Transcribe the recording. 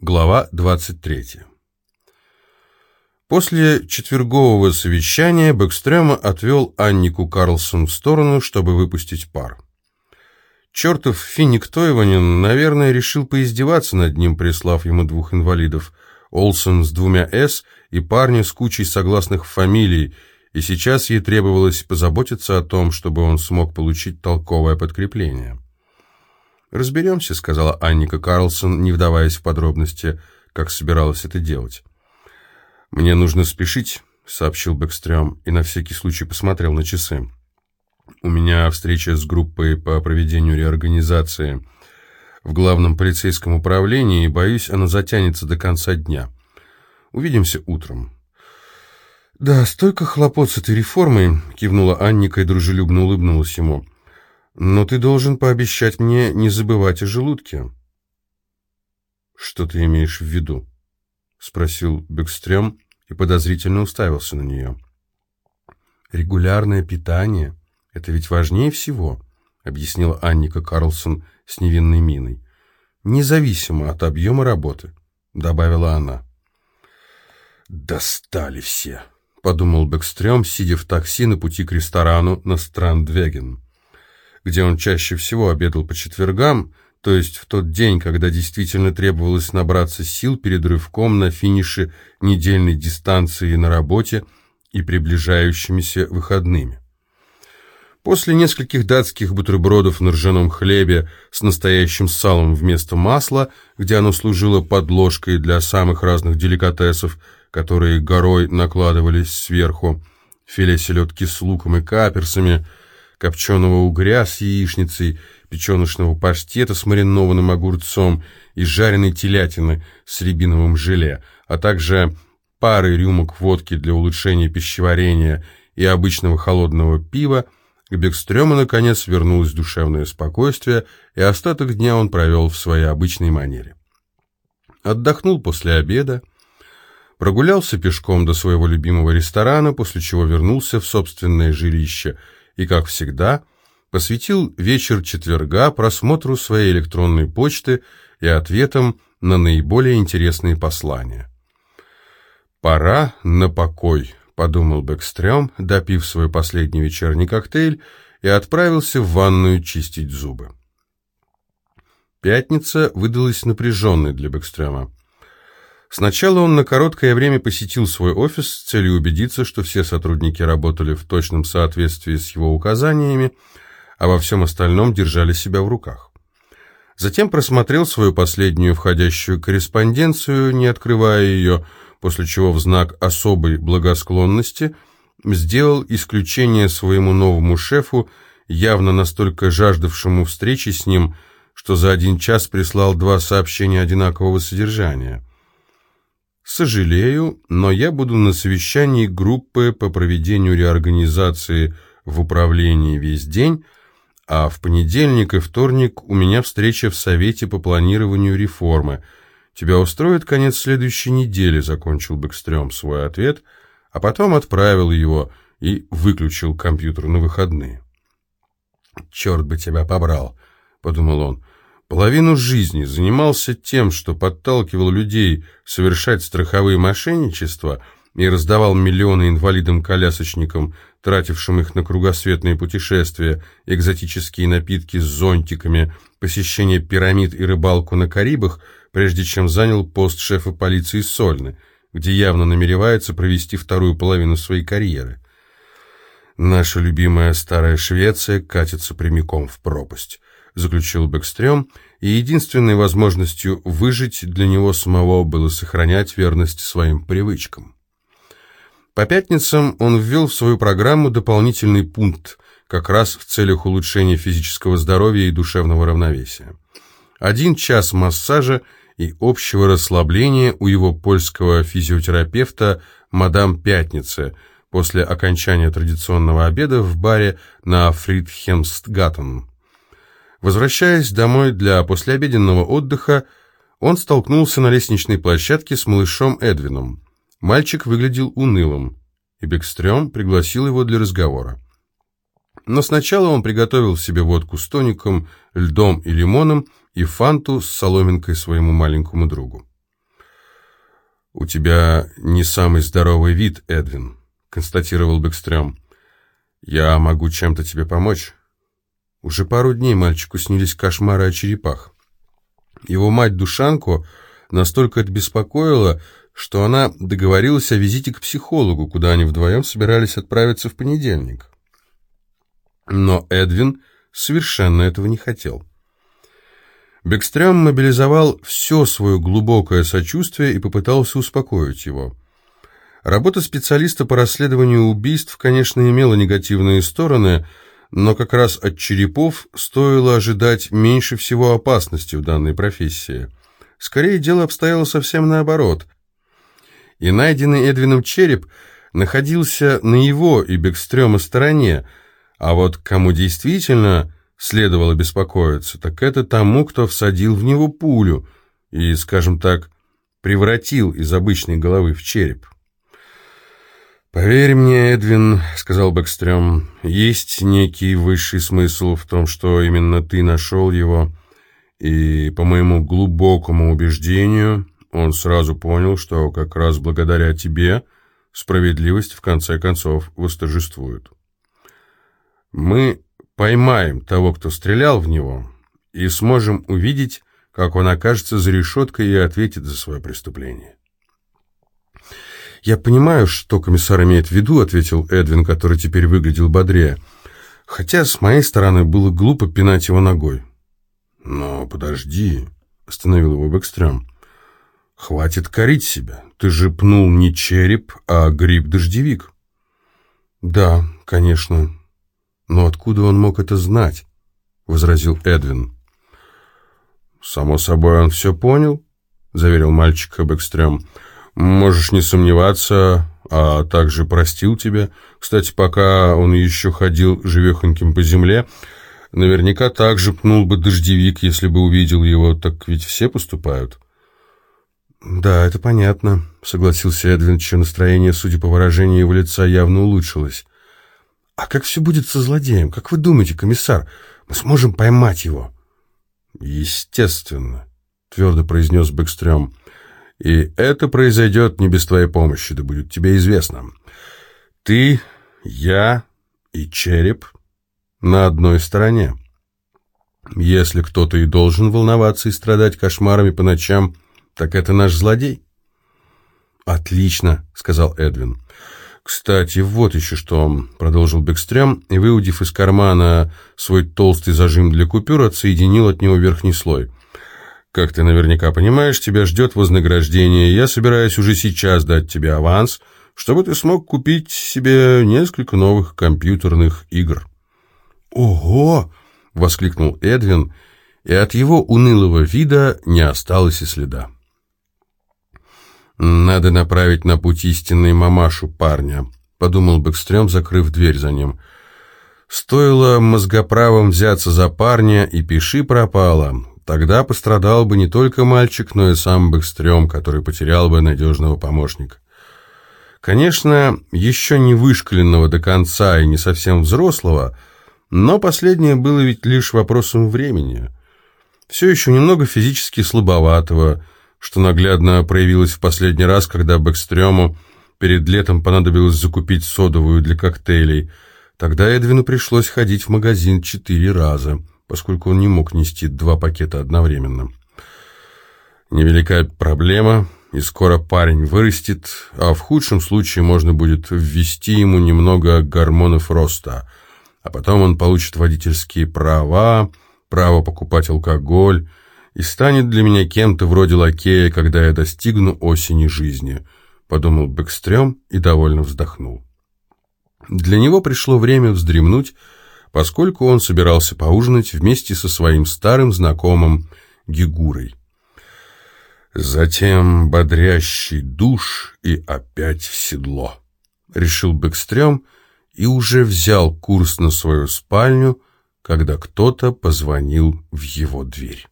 Глава 23. После четвергового совещания Бэкстрёма отвел Аннику Карлсон в сторону, чтобы выпустить пар. Чертов Финик Тойванин, наверное, решил поиздеваться над ним, прислав ему двух инвалидов, Олсен с двумя «С» и парня с кучей согласных фамилий, и сейчас ей требовалось позаботиться о том, чтобы он смог получить толковое подкрепление. «Разберемся», — сказала Анника Карлсон, не вдаваясь в подробности, как собиралась это делать. «Мне нужно спешить», — сообщил Бэкстрём и на всякий случай посмотрел на часы. «У меня встреча с группой по проведению реорганизации в главном полицейском управлении, и, боюсь, она затянется до конца дня. Увидимся утром». «Да, столько хлопот с этой реформой», — кивнула Анника и дружелюбно улыбнулась ему. Но ты должен пообещать мне не забывать о желудке. Что ты имеешь в виду? Спросил Бекстрем и подозрительно уставился на нее. Регулярное питание — это ведь важнее всего, объяснила Анника Карлсон с невинной миной. Независимо от объема работы, добавила она. Достали все, подумал Бекстрем, сидя в такси на пути к ресторану на Страндвеген где он чаще всего обедал по четвергам, то есть в тот день, когда действительно требовалось набраться сил перед рывком на финише недельной дистанции на работе и приближающимися выходными. После нескольких датских бутербродов на ржаном хлебе с настоящим салом вместо масла, где оно служило подложкой для самых разных деликатесов, которые горой накладывались сверху, филе селедки с луком и каперсами – копченого угря с яичницей, печеночного паштета с маринованным огурцом и жареной телятины с рябиновым желе, а также пары рюмок водки для улучшения пищеварения и обычного холодного пива, к Бекстрему, наконец, вернулось душевное спокойствие, и остаток дня он провел в своей обычной манере. Отдохнул после обеда, прогулялся пешком до своего любимого ресторана, после чего вернулся в собственное жилище – и, как всегда, посвятил вечер четверга просмотру своей электронной почты и ответам на наиболее интересные послания. «Пора на покой», — подумал Бэкстрём, допив свой последний вечерний коктейль, и отправился в ванную чистить зубы. Пятница выдалась напряженной для Бэкстрёма. Сначала он на короткое время посетил свой офис с целью убедиться, что все сотрудники работали в точном соответствии с его указаниями, а во всем остальном держали себя в руках. Затем просмотрел свою последнюю входящую корреспонденцию, не открывая ее, после чего в знак особой благосклонности сделал исключение своему новому шефу, явно настолько жаждавшему встречи с ним, что за один час прислал два сообщения одинакового содержания – Сожалею, но я буду на совещании группы по проведению реорганизации в управлении весь день, а в понедельник и вторник у меня встреча в Совете по планированию реформы. Тебя устроит конец следующей недели, закончил Бэкстрём свой ответ, а потом отправил его и выключил компьютер на выходные. «Черт бы тебя побрал», — подумал он, — Половину жизни занимался тем, что подталкивал людей совершать страховые мошенничества и раздавал миллионы инвалидам-колясочникам, тратившим их на кругосветные путешествия, экзотические напитки с зонтиками, посещение пирамид и рыбалку на Карибах, прежде чем занял пост шефа полиции Сольны, где явно намеревается провести вторую половину своей карьеры. Наша любимая старая Швеция катится прямиком в пропасть заключил Бэкстрём, и единственной возможностью выжить для него самого было сохранять верность своим привычкам. По пятницам он ввел в свою программу дополнительный пункт, как раз в целях улучшения физического здоровья и душевного равновесия. Один час массажа и общего расслабления у его польского физиотерапевта мадам Пятницы после окончания традиционного обеда в баре на Фридхемстгаттен. Возвращаясь домой для послеобеденного отдыха, он столкнулся на лестничной площадке с малышом Эдвином. Мальчик выглядел унылым, и Бекстрём пригласил его для разговора. Но сначала он приготовил себе водку с тоником, льдом и лимоном и фанту с соломинкой своему маленькому другу. «У тебя не самый здоровый вид, Эдвин», — констатировал Бэкстрём. «Я могу чем-то тебе помочь?» Уже пару дней мальчику снились кошмары о черепах. Его мать Душанку настолько это беспокоило, что она договорилась о визите к психологу, куда они вдвоем собирались отправиться в понедельник. Но Эдвин совершенно этого не хотел. Бекстрем мобилизовал все свое глубокое сочувствие и попытался успокоить его. Работа специалиста по расследованию убийств, конечно, имела негативные стороны, но как раз от черепов стоило ожидать меньше всего опасности в данной профессии. Скорее, дело обстояло совсем наоборот. И найденный Эдвином череп находился на его и Бекстрема стороне, а вот кому действительно следовало беспокоиться, так это тому, кто всадил в него пулю и, скажем так, превратил из обычной головы в череп. «Поверь мне, Эдвин», — сказал Бэкстрём, — «есть некий высший смысл в том, что именно ты нашел его, и, по моему глубокому убеждению, он сразу понял, что как раз благодаря тебе справедливость в конце концов восторжествует. Мы поймаем того, кто стрелял в него, и сможем увидеть, как он окажется за решеткой и ответит за свое преступление. «Я понимаю, что комиссар имеет в виду», — ответил Эдвин, который теперь выглядел бодрее. «Хотя с моей стороны было глупо пинать его ногой». «Но подожди», — остановил его Бэкстрём. «Хватит корить себя. Ты же пнул не череп, а гриб-дождевик». «Да, конечно. Но откуда он мог это знать?» — возразил Эдвин. «Само собой, он все понял», — заверил мальчик Бэкстрём. Можешь не сомневаться, а также простил тебя. Кстати, пока он еще ходил живехоньким по земле, наверняка также пнул бы дождевик, если бы увидел его, так ведь все поступают. «Да, это понятно», — согласился Эдвин, чье настроение, судя по выражению его лица, явно улучшилось. «А как все будет со злодеем? Как вы думаете, комиссар, мы сможем поймать его?» «Естественно», — твердо произнес Бэкстрём. И это произойдет не без твоей помощи, да будет тебе известно. Ты, я и череп на одной стороне. Если кто-то и должен волноваться и страдать кошмарами по ночам, так это наш злодей. «Отлично», — сказал Эдвин. «Кстати, вот еще что», — продолжил Бекстрем, и, выудив из кармана свой толстый зажим для купюр, отсоединил от него верхний слой. Как ты наверняка понимаешь, тебя ждет вознаграждение. Я собираюсь уже сейчас дать тебе аванс, чтобы ты смог купить себе несколько новых компьютерных игр». «Ого!» — воскликнул Эдвин, и от его унылого вида не осталось и следа. «Надо направить на путь истинной мамашу парня», — подумал Бэкстрём, закрыв дверь за ним. «Стоило мозгоправом взяться за парня, и пиши пропало. Тогда пострадал бы не только мальчик, но и сам Бэкстрём, который потерял бы надежного помощника. Конечно, еще не вышкаленного до конца и не совсем взрослого, но последнее было ведь лишь вопросом времени. Все еще немного физически слабоватого, что наглядно проявилось в последний раз, когда Бэкстрёму перед летом понадобилось закупить содовую для коктейлей. Тогда Эдвину пришлось ходить в магазин четыре раза – поскольку он не мог нести два пакета одновременно. Невелика проблема, и скоро парень вырастет, а в худшем случае можно будет ввести ему немного гормонов роста, а потом он получит водительские права, право покупать алкоголь и станет для меня кем-то вроде лакея, когда я достигну осени жизни, подумал Бэкстрём и довольно вздохнул. Для него пришло время вздремнуть, поскольку он собирался поужинать вместе со своим старым знакомым Гигурой. Затем бодрящий душ и опять в седло. Решил Бэкстрём и уже взял курс на свою спальню, когда кто-то позвонил в его дверь.